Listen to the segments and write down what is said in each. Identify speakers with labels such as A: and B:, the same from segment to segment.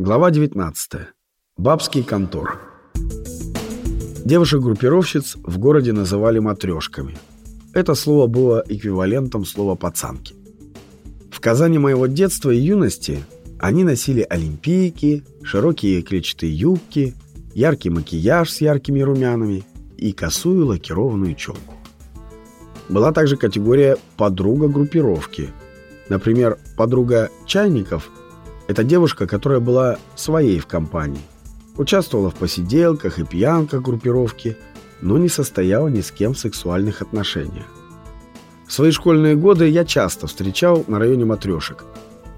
A: Глава 19. Бабский контор. Девушек-группировщиц в городе называли матрешками. Это слово было эквивалентом слова «пацанки». В Казани моего детства и юности они носили олимпийки, широкие клетчатые юбки, яркий макияж с яркими румянами и косую лакированную челку. Была также категория «подруга группировки». Например, подруга чайников – это девушка, которая была своей в компании. Участвовала в посиделках и пьянках группировки, но не состояла ни с кем в сексуальных отношениях. В свои школьные годы я часто встречал на районе матрешек,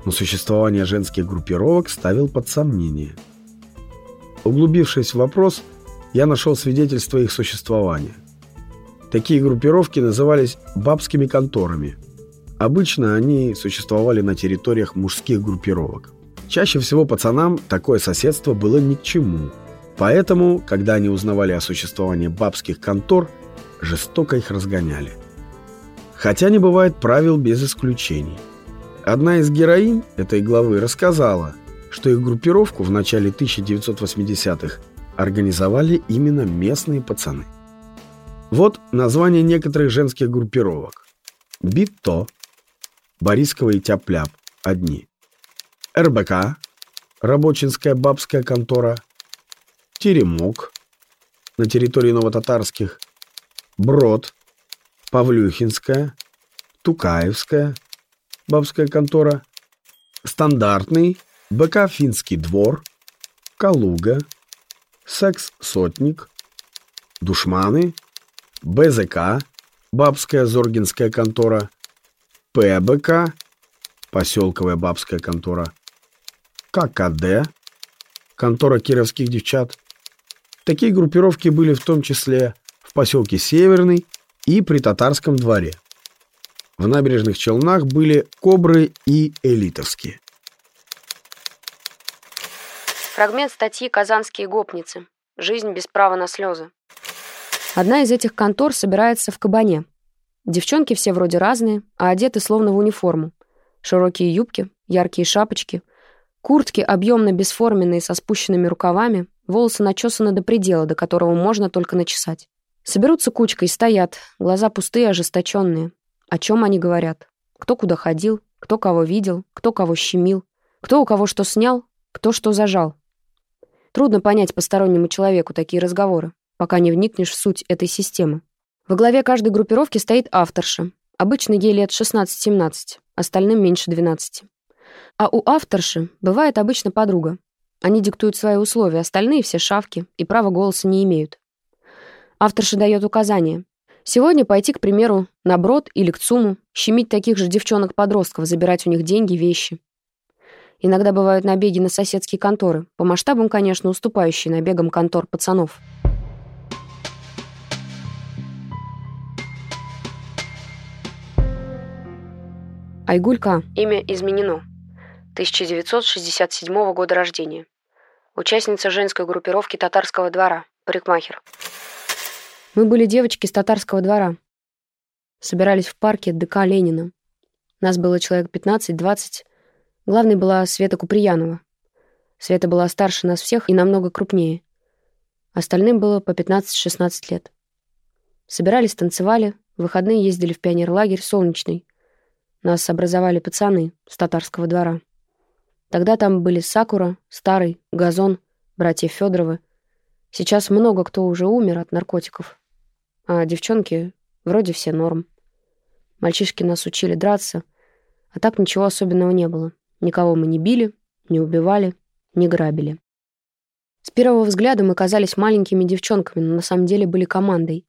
A: но существование женских группировок ставил под сомнение. Углубившись в вопрос, я нашел свидетельство их существования. Такие группировки назывались «бабскими конторами». Обычно они существовали на территориях мужских группировок. Чаще всего пацанам такое соседство было ни к чему. Поэтому, когда они узнавали о существовании бабских контор, жестоко их разгоняли. Хотя не бывает правил без исключений. Одна из героинь этой главы рассказала, что их группировку в начале 1980-х организовали именно местные пацаны. Вот название некоторых женских группировок. Битто, Борисково и Тяп-Ляп – одни. РБК, Рабочинская бабская контора, Теремок на территории Новотатарских, Брод, Павлюхинская, Тукаевская бабская контора, Стандартный, БК Финский двор, Калуга, Секс-сотник, Душманы, БЗК, Бабская Зоргинская контора, ПБК, Поселковая бабская контора, ККД, контора кировских девчат. Такие группировки были в том числе в поселке Северный и при Татарском дворе. В набережных Челнах были Кобры и Элитовские.
B: Фрагмент статьи «Казанские гопницы. Жизнь без права на слезы». Одна из этих контор собирается в Кабане. Девчонки все вроде разные, а одеты словно в униформу. Широкие юбки, яркие шапочки — Куртки объемно-бесформенные со спущенными рукавами, волосы начесаны до предела, до которого можно только начесать. Соберутся кучкой, стоят, глаза пустые, ожесточенные. О чем они говорят? Кто куда ходил, кто кого видел, кто кого щемил, кто у кого что снял, кто что зажал. Трудно понять постороннему человеку такие разговоры, пока не вникнешь в суть этой системы. Во главе каждой группировки стоит авторша. Обычно ей лет 16-17, остальным меньше 12. А у авторши бывает обычно подруга. Они диктуют свои условия, остальные все шавки и права голоса не имеют. Авторша дает указания. Сегодня пойти, к примеру, на брод или к ЦУМу, щемить таких же девчонок-подростков, забирать у них деньги, вещи. Иногда бывают набеги на соседские конторы, по масштабам, конечно, уступающие набегам контор пацанов. Айгулька. Имя изменено. 1967 года рождения. Участница женской группировки татарского двора, парикмахер. Мы были девочки с татарского двора. Собирались в парке ДК Ленина. Нас было человек 15-20. Главной была Света Куприянова. Света была старше нас всех и намного крупнее. Остальным было по 15-16 лет. Собирались, танцевали, в выходные ездили в пионерлагерь «Солнечный». Нас образовали пацаны с татарского двора. Тогда там были Сакура, Старый, Газон, братья Федоровы. Сейчас много кто уже умер от наркотиков. А девчонки вроде все норм. Мальчишки нас учили драться, а так ничего особенного не было. Никого мы не били, не убивали, не грабили. С первого взгляда мы казались маленькими девчонками, но на самом деле были командой.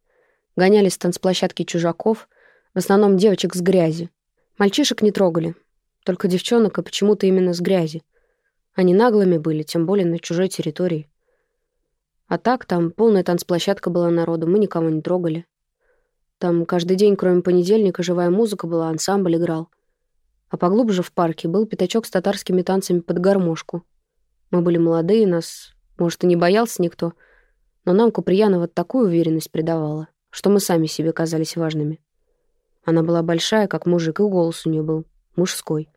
B: Гонялись с танцплощадки чужаков, в основном девочек с грязи. Мальчишек не трогали, только девчонок, и почему-то именно с грязи. Они наглыми были, тем более на чужой территории. А так, там полная танцплощадка была народу, мы никого не трогали. Там каждый день, кроме понедельника, живая музыка была, ансамбль играл. А поглубже в парке был пятачок с татарскими танцами под гармошку. Мы были молодые, нас, может, и не боялся никто, но нам Куприянова такую уверенность придавала, что мы сами себе казались важными. Она была большая, как мужик, и голос у нее был мужской.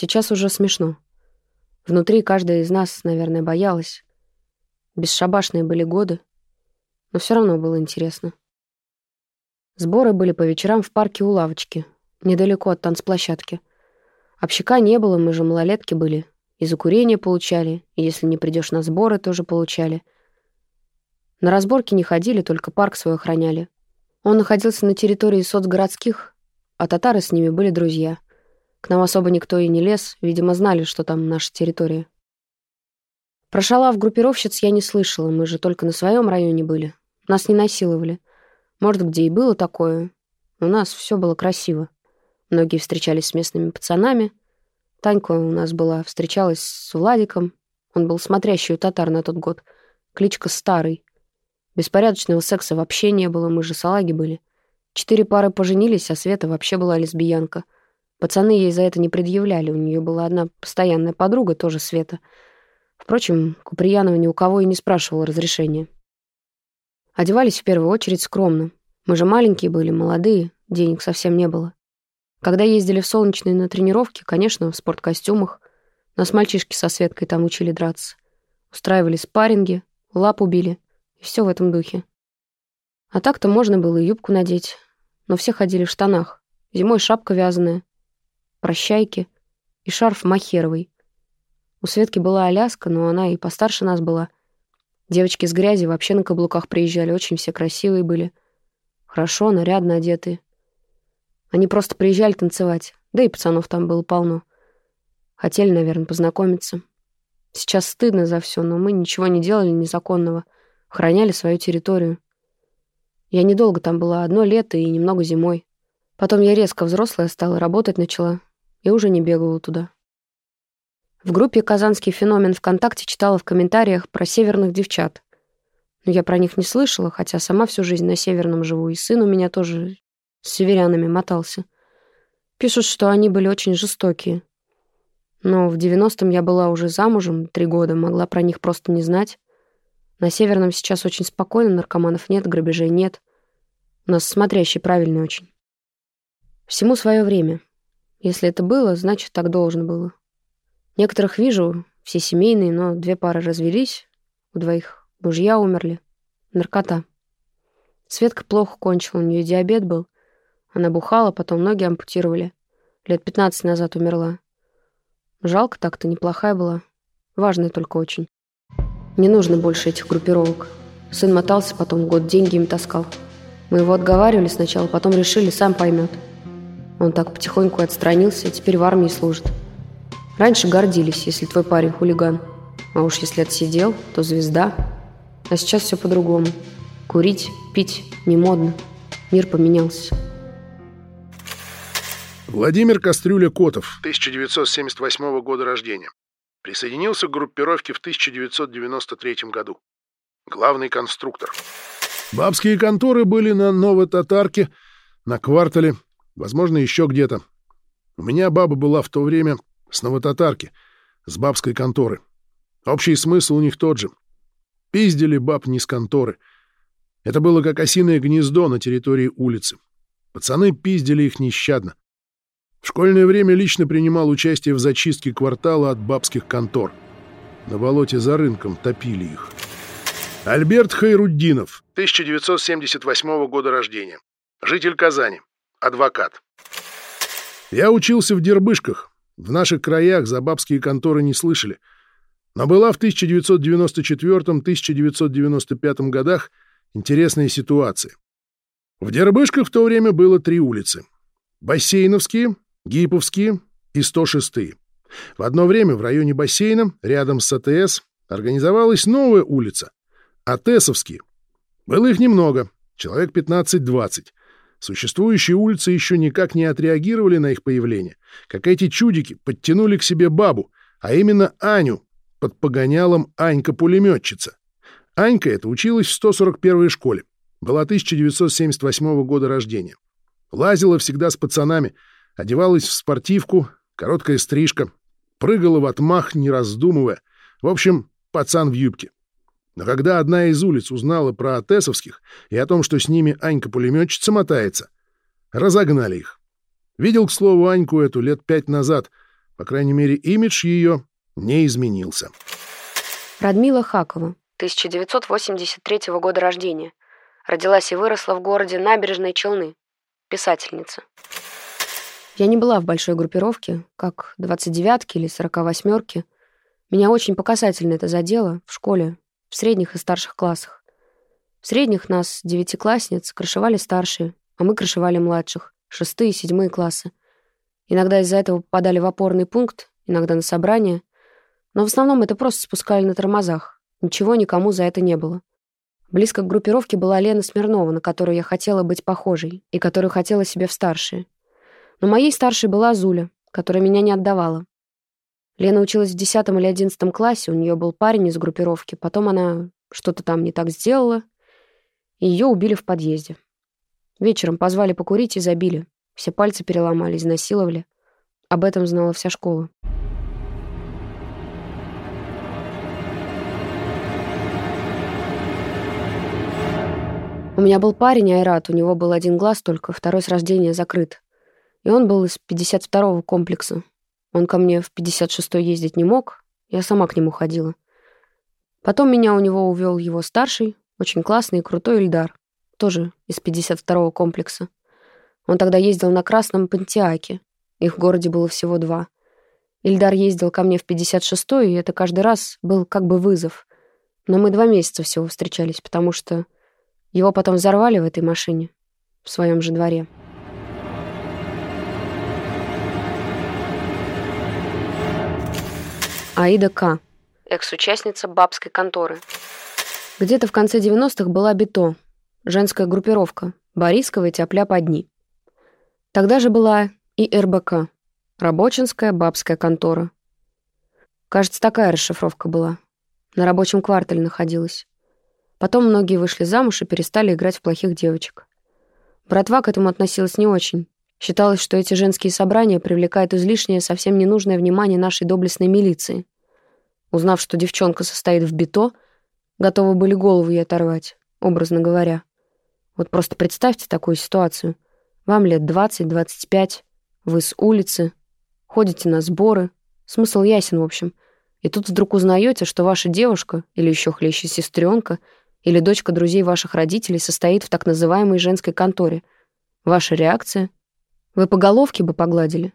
B: Сейчас уже смешно. Внутри каждая из нас, наверное, боялась. Бесшабашные были годы, но все равно было интересно. Сборы были по вечерам в парке у лавочки, недалеко от танцплощадки. Общака не было, мы же малолетки были. И за курение получали, и если не придешь на сборы, тоже получали. На разборки не ходили, только парк свой охраняли. Он находился на территории соцгородских, а татары с ними были друзья. Нам особо никто и не лез, видимо, знали, что там наша территория. Про шалав группировщиц я не слышала, мы же только на своем районе были. Нас не насиловали. Может, где и было такое. У нас все было красиво. Многие встречались с местными пацанами. Танька у нас была, встречалась с Владиком. Он был смотрящий у татар на тот год. Кличка Старый. Беспорядочного секса вообще не было, мы же салаги были. Четыре пары поженились, а Света вообще была лесбиянка. Пацаны ей за это не предъявляли, у нее была одна постоянная подруга, тоже Света. Впрочем, Куприянова ни у кого и не спрашивала разрешения. Одевались в первую очередь скромно. Мы же маленькие были, молодые, денег совсем не было. Когда ездили в Солнечные на тренировки, конечно, в спорткостюмах. Нас мальчишки со Светкой там учили драться. Устраивали спарринги, лапу били. И все в этом духе. А так-то можно было и юбку надеть. Но все ходили в штанах. Зимой шапка вязаная, прощайки и шарф махеровый. У Светки была Аляска, но она и постарше нас была. Девочки с грязи вообще на каблуках приезжали, очень все красивые были. Хорошо, нарядно одетые. Они просто приезжали танцевать, да и пацанов там было полно. Хотели, наверное, познакомиться. Сейчас стыдно за все, но мы ничего не делали незаконного. Охраняли свою территорию. Я недолго там была, одно лето и немного зимой. Потом я резко взрослая стала, работать начала и уже не бегала туда. В группе «Казанский феномен ВКонтакте» читала в комментариях про северных девчат. Но я про них не слышала, хотя сама всю жизнь на Северном живу, и сын у меня тоже с северянами мотался. Пишут, что они были очень жестокие. Но в 90-м я была уже замужем три года, могла про них просто не знать. На Северном сейчас очень спокойно, наркоманов нет, грабежей нет. У нас смотрящий правильный очень. Всему свое время. Если это было, значит, так должно было. Некоторых вижу, все семейные, но две пары развелись, у двоих мужья умерли. Наркота. Светка плохо кончила, у нее диабет был. Она бухала, потом ноги ампутировали. Лет пятнадцать назад умерла. Жалко так-то, неплохая была. Важная только очень. Не нужно больше этих группировок. Сын мотался, потом год деньги им таскал. Мы его отговаривали сначала, потом решили, сам поймет. Он так потихоньку отстранился, и теперь в армии служит. Раньше гордились, если твой парень хулиган. А уж если отсидел, то звезда. А сейчас все по-другому. Курить, пить не модно. Мир поменялся.
C: Владимир Кастрюля Котов, 1978 года рождения. Присоединился к группировке в 1993 году. Главный конструктор. Бабские конторы были на Новотатарке, на Квартале, возможно, еще где-то. У меня баба была в то время с Новотатарки, с бабской конторы. Общий смысл у них тот же. Пиздили баб не с конторы. Это было как осиное гнездо на территории улицы. Пацаны пиздили их нещадно. В школьное время лично принимал участие в зачистке квартала от бабских контор. На болоте за рынком топили их. Альберт Хайруддинов, 1978 года рождения. Житель Казани. Адвокат. Я учился в Дербышках. В наших краях за бабские конторы не слышали. Но была в 1994-1995 годах интересная ситуация. В Дербышках в то время было три улицы. Бассейновские, Гиповские и 106-е. В одно время в районе бассейна, рядом с АТС, организовалась новая улица — АТСовские. Было их немного, человек 15-20. Существующие улицы еще никак не отреагировали на их появление, как эти чудики подтянули к себе бабу, а именно Аню, под погонялом Анька-пулеметчица. Анька эта училась в 141-й школе, была 1978 года рождения. Лазила всегда с пацанами — Одевалась в спортивку, короткая стрижка, прыгала в отмах, не раздумывая. В общем, пацан в юбке. Но когда одна из улиц узнала про Атесовских и о том, что с ними Анька-пулеметчица мотается, разогнали их. Видел, к слову, Аньку эту лет пять назад. По крайней мере, имидж ее не изменился.
B: Радмила Хакова, 1983 года рождения. Родилась и выросла в городе Набережные Челны. Писательница. Я не была в большой группировке, как 29-ки или 48-ки. Меня очень показательно это задело в школе, в средних и старших классах. В средних нас, девятиклассниц, крышевали старшие, а мы крышевали младших, шестые и седьмые классы. Иногда из-за этого попадали в опорный пункт, иногда на собрание, но в основном это просто спускали на тормозах. Ничего никому за это не было. Близко к группировке была Лена Смирнова, на которую я хотела быть похожей и которую хотела себе в старшие. Но моей старшей была Зуля, которая меня не отдавала. Лена училась в 10 или 11 классе, у нее был парень из группировки, потом она что-то там не так сделала, и ее убили в подъезде. Вечером позвали покурить и забили. Все пальцы переломали, изнасиловали. Об этом знала вся школа. У меня был парень, Айрат, у него был один глаз только, второй с рождения закрыт. И он был из 52-го комплекса. Он ко мне в 56-й ездить не мог, я сама к нему ходила. Потом меня у него увел его старший, очень классный и крутой Ильдар, тоже из 52-го комплекса. Он тогда ездил на красном Пантиаке, их в городе было всего два. Ильдар ездил ко мне в 56-й, и это каждый раз был как бы вызов. Но мы два месяца всего встречались, потому что его потом взорвали в этой машине, в своем же дворе. Аида К. Экс-участница бабской конторы. Где-то в конце 90-х была БИТО, женская группировка, Борисского и Тяпля под дни. Тогда же была и РБК, рабочинская бабская контора. Кажется, такая расшифровка была. На рабочем квартале находилась. Потом многие вышли замуж и перестали играть в плохих девочек. Братва к этому относилась не очень. Считалось, что эти женские собрания привлекают излишнее, совсем ненужное внимание нашей доблестной милиции. Узнав, что девчонка состоит в бито, готовы были голову ей оторвать, образно говоря. Вот просто представьте такую ситуацию. Вам лет 20-25, вы с улицы, ходите на сборы. Смысл ясен, в общем. И тут вдруг узнаете, что ваша девушка, или еще хлеще сестренка, или дочка друзей ваших родителей состоит в так называемой женской конторе. Ваша реакция? Вы по головке бы погладили?